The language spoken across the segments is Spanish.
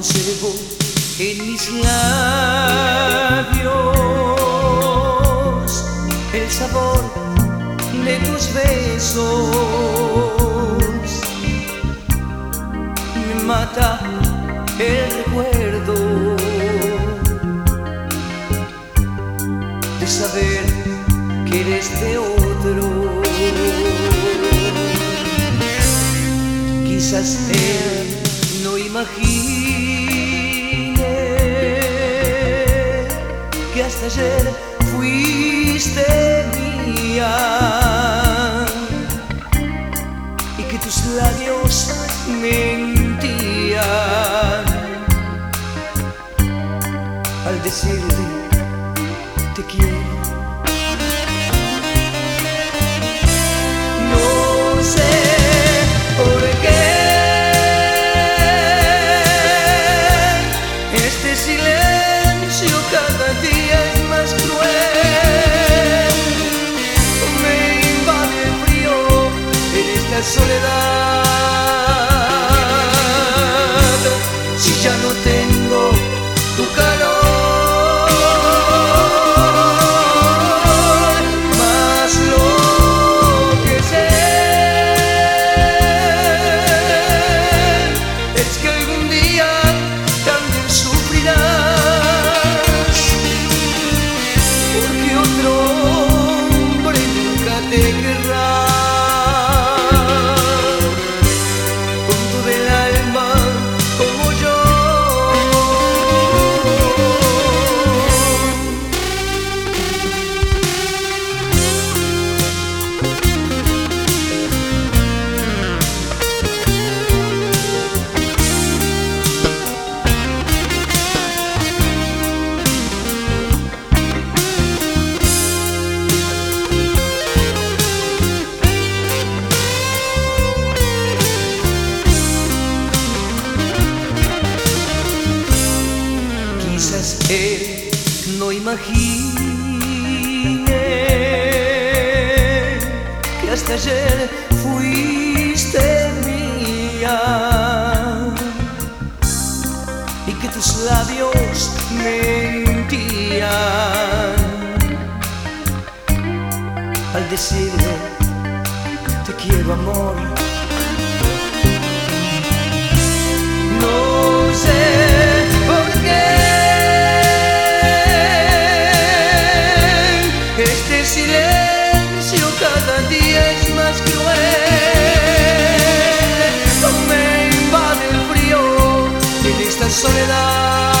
mis labios el sabor de tus besos. Me mata el recuerdo de saber que eres de otro. Quizás él no imagine fuiste mía y que tus labios mentían al decirte te quiero. No imagine que hasta ayer fuiste mía y que tus labios mentían al decirle te quiero amor. Silencio cada día es más cruel. Me invade el frío en esta soledad.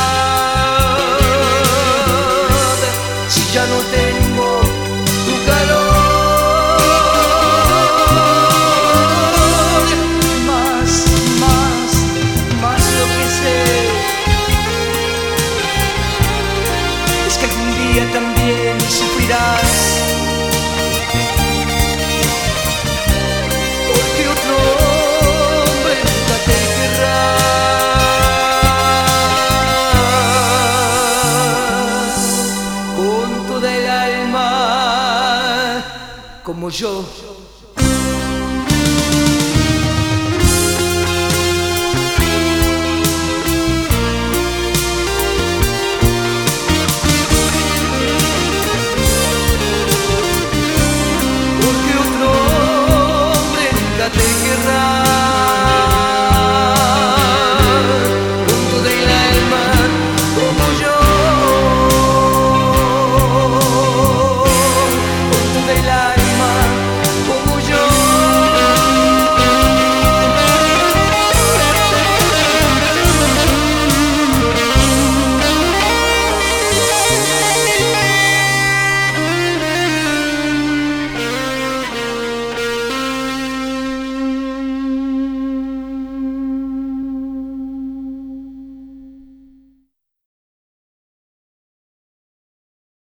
Si ya no tengo tu calor, más, más, más lo que sé es que algún día también sufrirás. মুজো